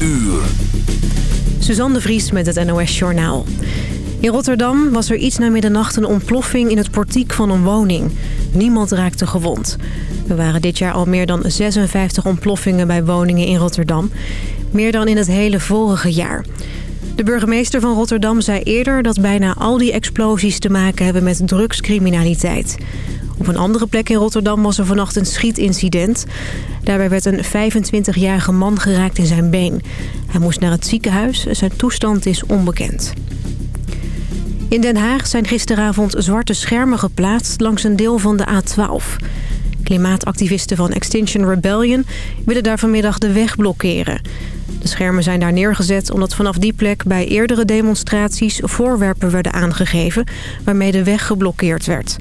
uur. Suzanne de Vries met het NOS Journaal. In Rotterdam was er iets na middernacht een ontploffing in het portiek van een woning. Niemand raakte gewond. Er waren dit jaar al meer dan 56 ontploffingen bij woningen in Rotterdam. Meer dan in het hele vorige jaar. De burgemeester van Rotterdam zei eerder dat bijna al die explosies te maken hebben met drugscriminaliteit. Op een andere plek in Rotterdam was er vannacht een schietincident. Daarbij werd een 25-jarige man geraakt in zijn been. Hij moest naar het ziekenhuis. Zijn toestand is onbekend. In Den Haag zijn gisteravond zwarte schermen geplaatst langs een deel van de A12. Klimaatactivisten van Extinction Rebellion willen daar vanmiddag de weg blokkeren. De schermen zijn daar neergezet omdat vanaf die plek bij eerdere demonstraties voorwerpen werden aangegeven waarmee de weg geblokkeerd werd.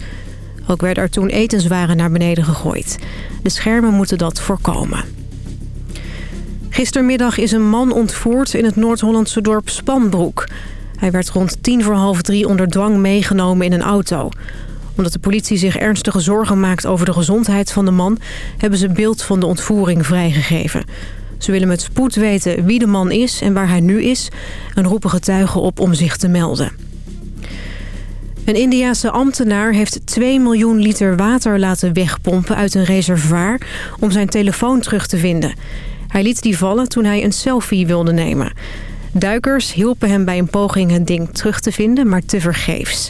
Ook werden er toen etenswaren naar beneden gegooid. De schermen moeten dat voorkomen. Gistermiddag is een man ontvoerd in het Noord-Hollandse dorp Spanbroek. Hij werd rond tien voor half drie onder dwang meegenomen in een auto. Omdat de politie zich ernstige zorgen maakt over de gezondheid van de man... hebben ze beeld van de ontvoering vrijgegeven. Ze willen met spoed weten wie de man is en waar hij nu is... en roepen getuigen op om zich te melden. Een Indiase ambtenaar heeft 2 miljoen liter water laten wegpompen uit een reservoir... om zijn telefoon terug te vinden. Hij liet die vallen toen hij een selfie wilde nemen... Duikers hielpen hem bij een poging het ding terug te vinden, maar tevergeefs.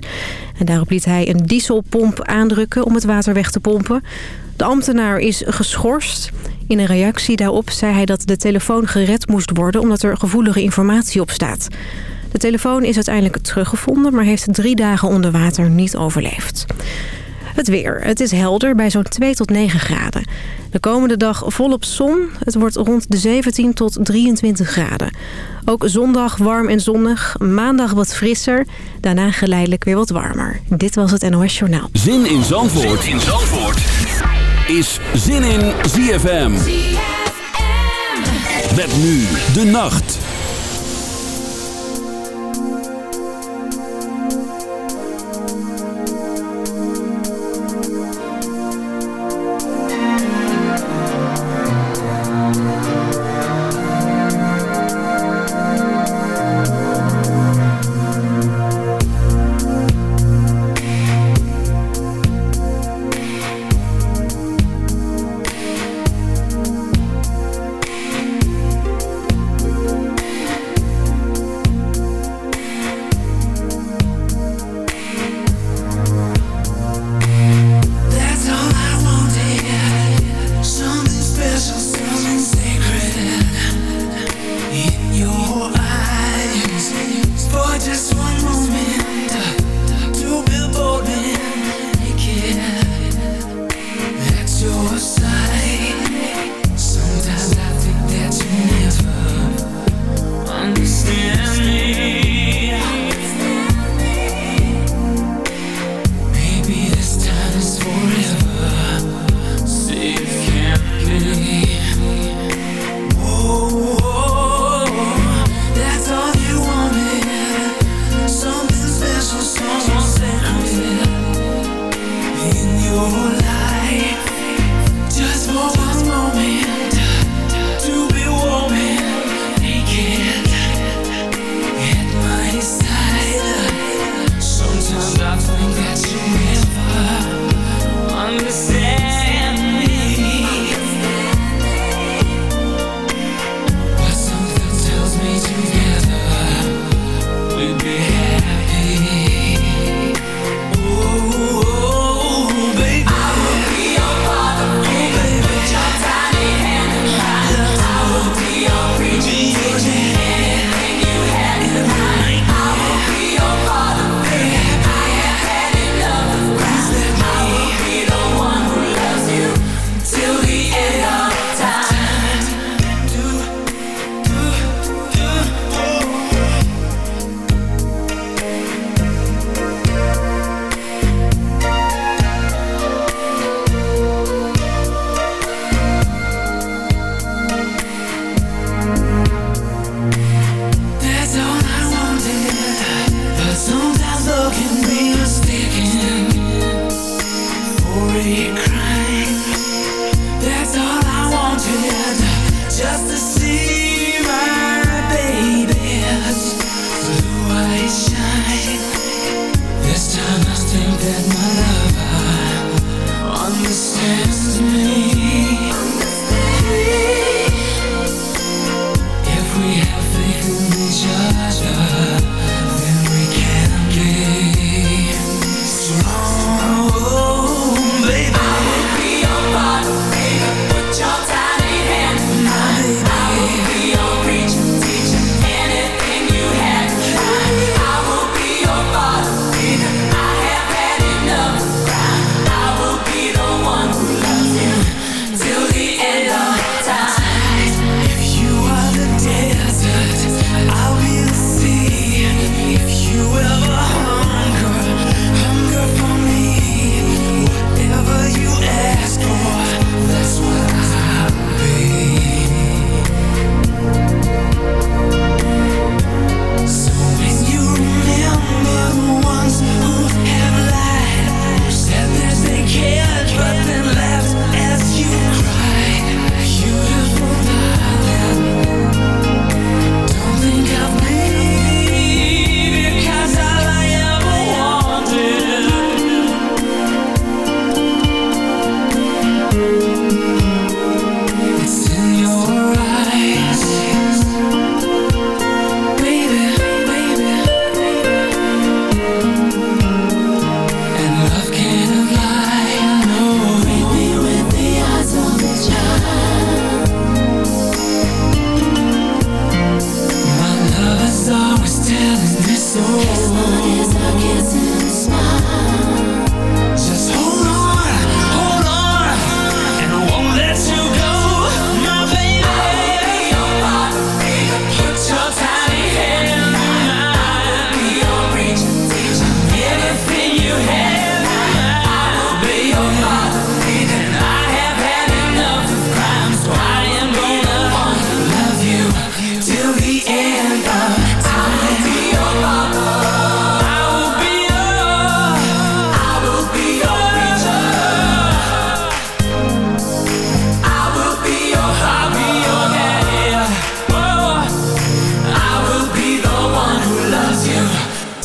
En daarop liet hij een dieselpomp aandrukken om het water weg te pompen. De ambtenaar is geschorst. In een reactie daarop zei hij dat de telefoon gered moest worden... omdat er gevoelige informatie op staat. De telefoon is uiteindelijk teruggevonden... maar heeft drie dagen onder water niet overleefd. Het weer. Het is helder bij zo'n 2 tot 9 graden. De komende dag volop zon. Het wordt rond de 17 tot 23 graden. Ook zondag warm en zonnig. Maandag wat frisser. Daarna geleidelijk weer wat warmer. Dit was het NOS Journaal. Zin in Zandvoort, zin in Zandvoort. is Zin in ZFM. ZFM. Met nu de nacht.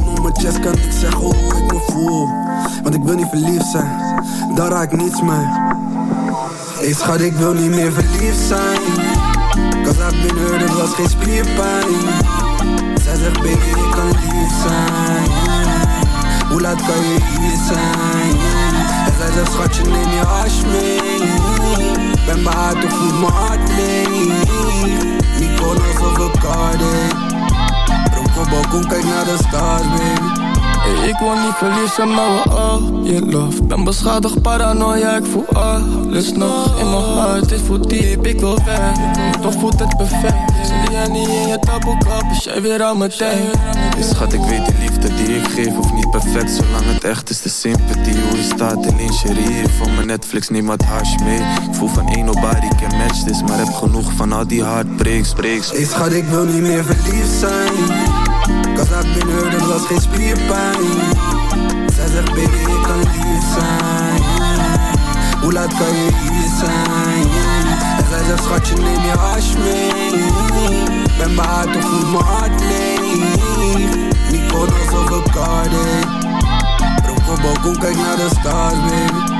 Ik dingen om mijn chest, kan ik zeggen hoe ik me voel. Want ik wil niet verliefd zijn, daar raak ik niets mee. Hey schat, ik wil niet meer verliefd zijn. Cause I've been hurt, het was geen spierpijn. Zij zegt baby, ik kan lief zijn. Hoe laat kan je hier zijn? En zij zegt schatje, neem je hash mee. Ben behaard of voelt mijn hart leeg. Mykonos of Bacardi Dronk Preocupou com quem nada estás, baby. Hey, ik wil niet verliezen, maar we all je love. Ben beschadigd, paranoia, ik voel alles nog In mijn hart, dit voelt diep, ik wil weg. Toch voelt het perfect. Zie jij niet in je taboekap, is jij weer aan mijn denkt Hey schat, ik weet die liefde die ik geef hoeft niet perfect Zolang het echt is, de sympathie. Hoe je staat in lingerie Van mijn Netflix, neem wat hash mee. Ik voel van één nobody can match this Maar heb genoeg van al die heartbreaks, breaks. Hey schat, ik wil niet meer verliefd zijn I've been hurt, het was geen spierpijn. Zij zegt baby, ik kan lief zijn. Hoe laat kan je hier zijn? En zij zegt schatje, neem je hash mee. Ben behaard of voelt mijn hart leeg Mykonos of Bacardi Rook op balkon, kijk naar de stars baby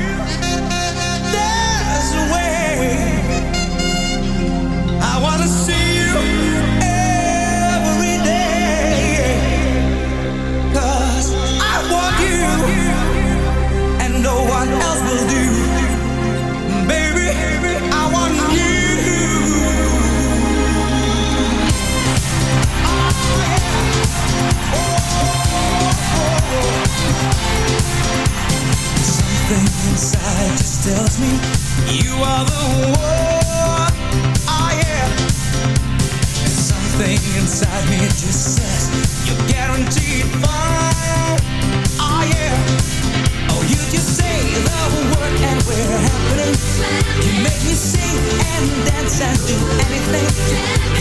inside just tells me you are the one. Oh yeah. And something inside me just says you're guaranteed fine. Oh yeah. Oh, you just say the word and we're happening. You make me sing and dance and do anything.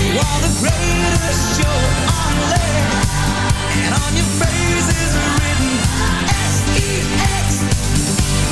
You are the greatest show on earth. And on your face.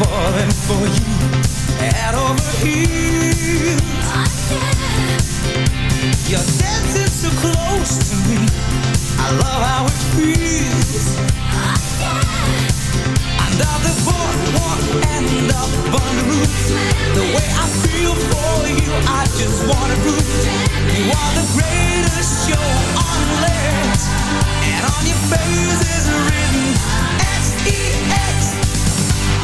falling for you, head over heels. You're dancing so close to me. I love how it feels. Under the boardwalk and up on the roof. The way I feel for you, I just wanna prove. You are the greatest show on legs. And on your face is written S-E-X. Your place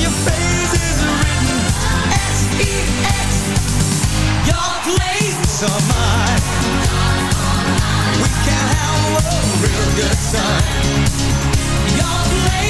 your face is written S-E-X. Your place are mine. We can have a real good time. Your place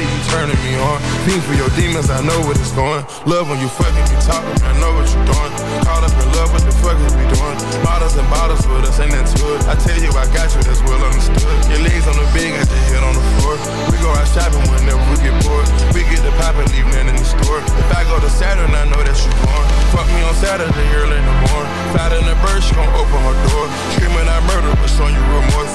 daddy, you turning me on. Fiend for your demons, I know what it's going. Love when you fucking be talking, I know what you're doing. Caught up in love, what the fuck is we doing? Bottles and bottles with us, ain't that good? I tell you, I got you, that's well understood. Your legs on the bed, got your head on the floor. We go out shopping whenever we get bored. We get the pop and leave nothing in the store. If I go to Saturn, I know that you're born. Fuck me on Saturday, early in the morning. Flat in the bird, she gon' open her door. Screaming, I murder, but showing you remorse.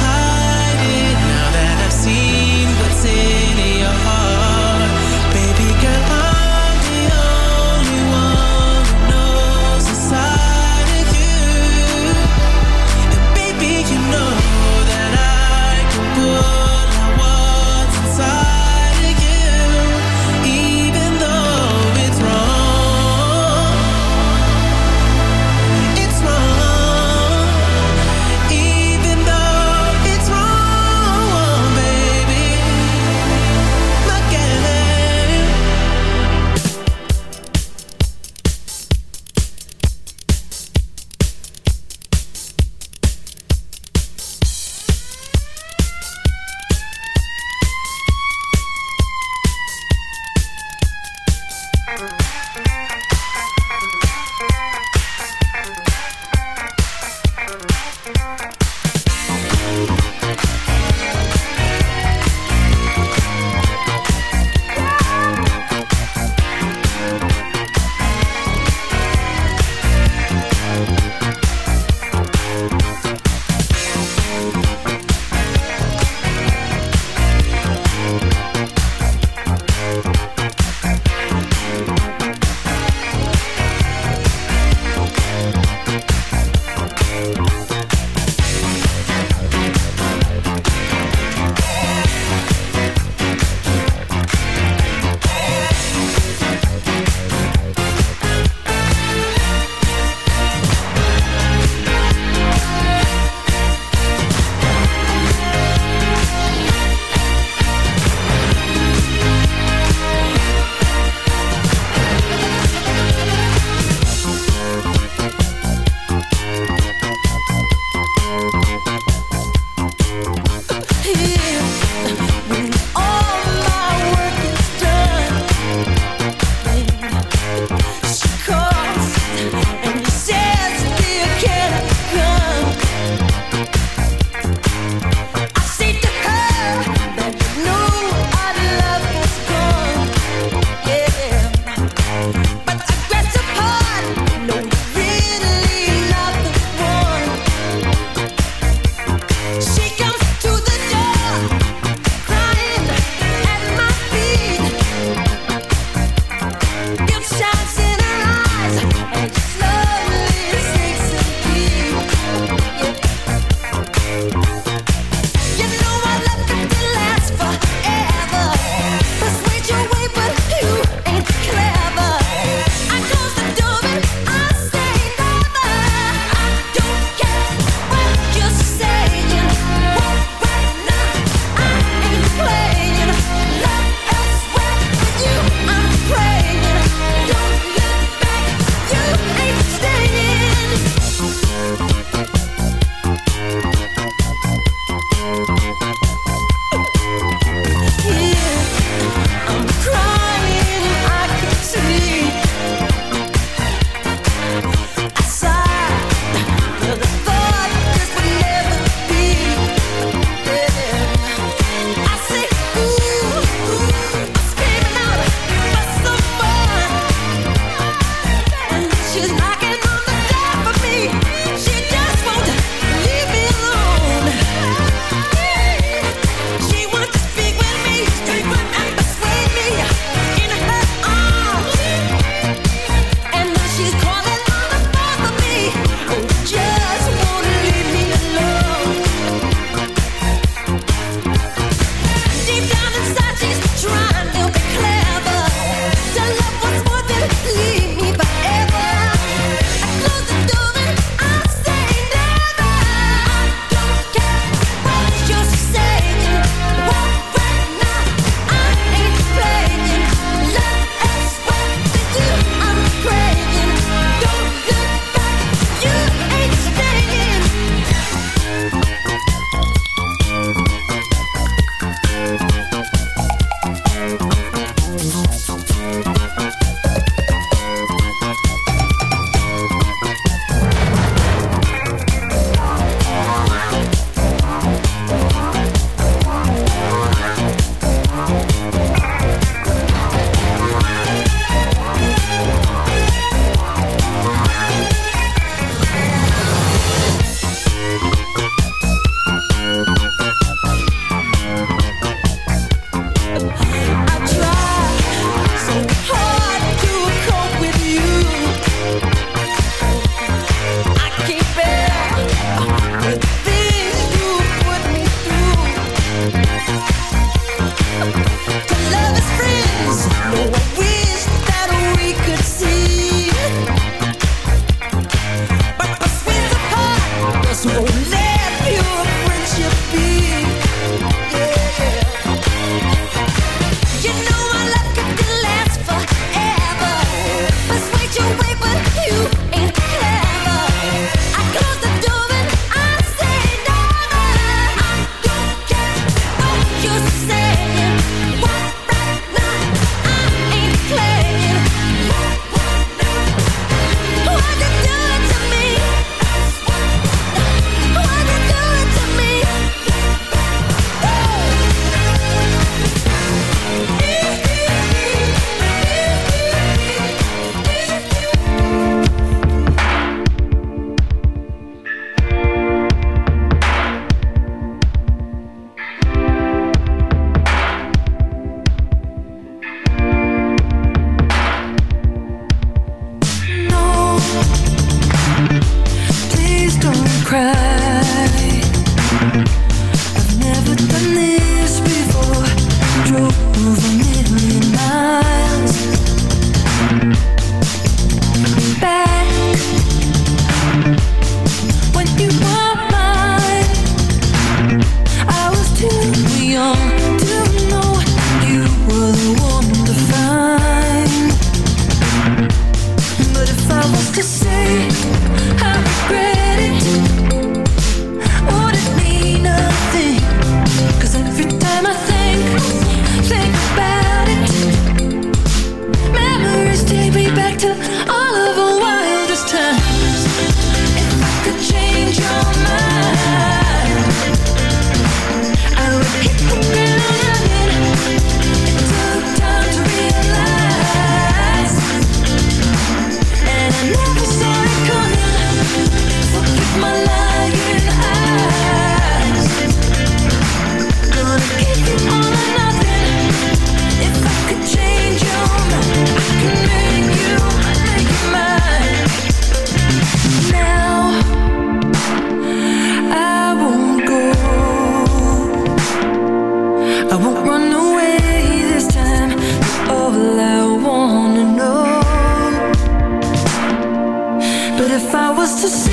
to see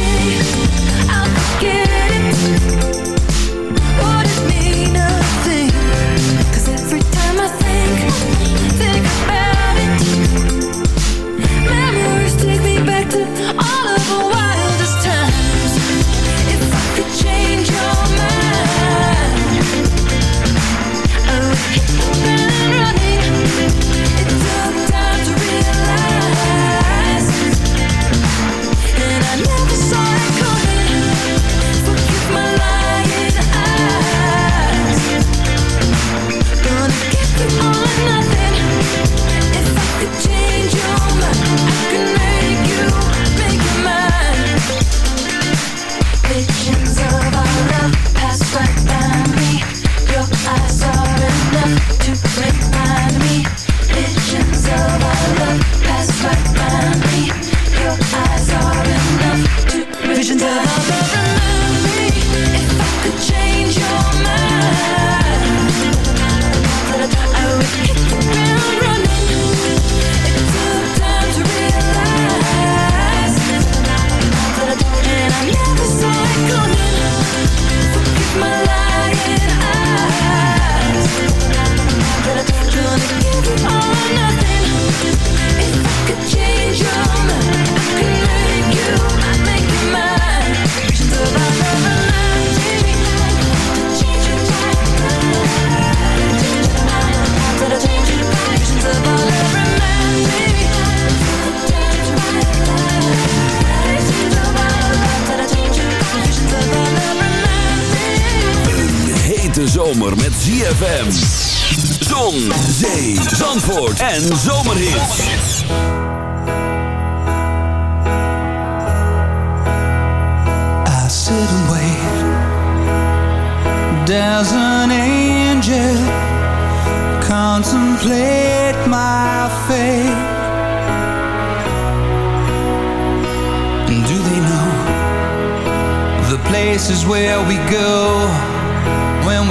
zomer met ZFM. Zon, zee, zandvoort en zomerhits. I sit and wait. There's an angel. Contemplate my fate. places where we go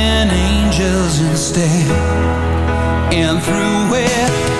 and angels instead, and through it.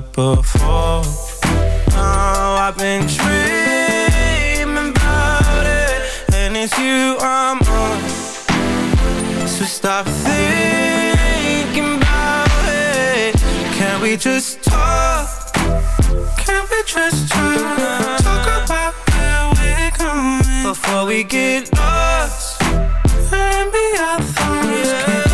Heard before. Oh, I've been dreaming about it, and it's you I'm on. So stop thinking about it. Can we just talk? Can we just talk? Talk about where we're going before we get lost. Maybe our thoughts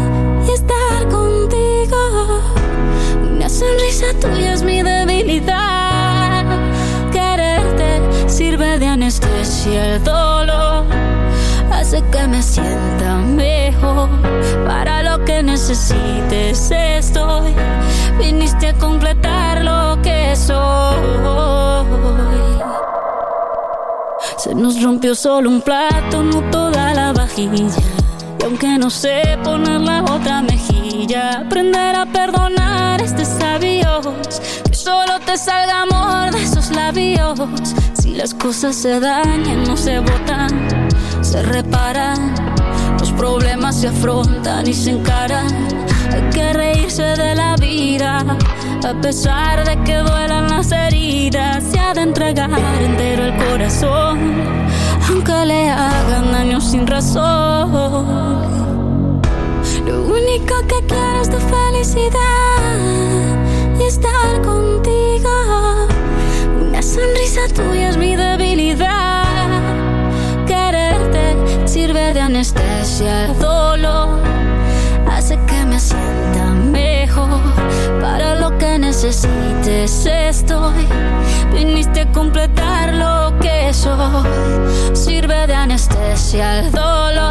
sonrisa tuya es mi debilidad. Quererte sirve de anestesia el dolor. Hace que me sienta mejor. Para lo que necesites estoy. Viniste a completar lo que soy. Se nos rompió solo un plato, no toda la vajilla. Y aunque no sé poner la otra mejilla, aprender a perdonar es de sabios. Que solo te salga amor de esos labios. Si las cosas se dañan, no se botan, se reparan. Los problemas se afrontan y se encaran. Hay que reírse de la vida. A pesar de que duelan las heridas, se ha de entregar entero el corazón, aunque le hagan daño sin razón. Lo único que quiero es tu felicidad y estar contigo. Una sonrisa tuya es mi debilidad. Quererte sirve de anestesia el dolor. Hace que me sienta mejor. Para lo que necesites estoy. Viniste a completar lo que soy. Sirve de anestesia el dolor.